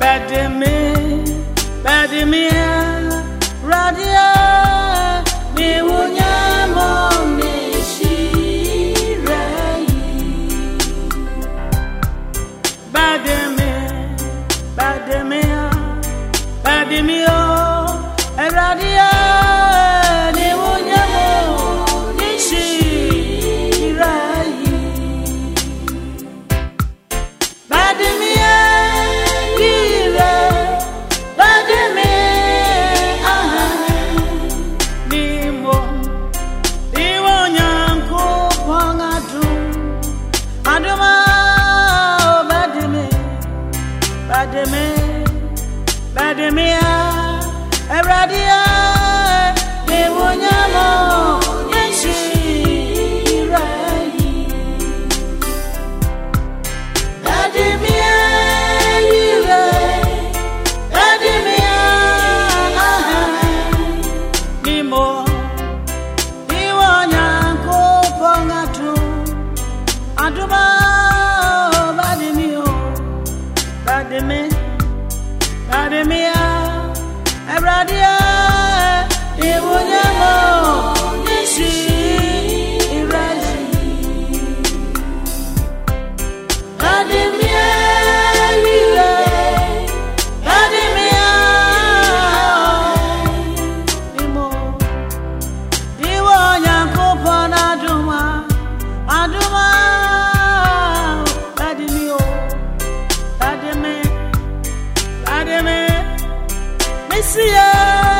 Badimi, Badimia, Radio. Yeah. Radio. I see ya.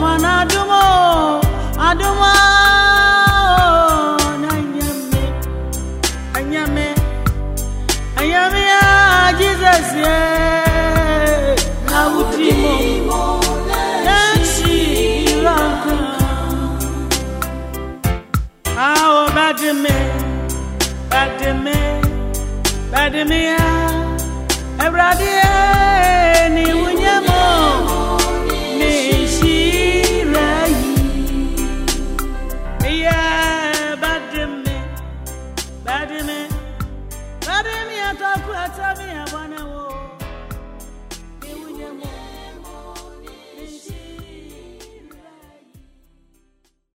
kwana adumo adumo na nyame anyame anyame ya jesus ye na udimo nansi iraka awo bademe bademe bademe ya ewurade ya. atọ́kù ẹ̀tọ́ mi ẹ̀ wọ́n náà wò.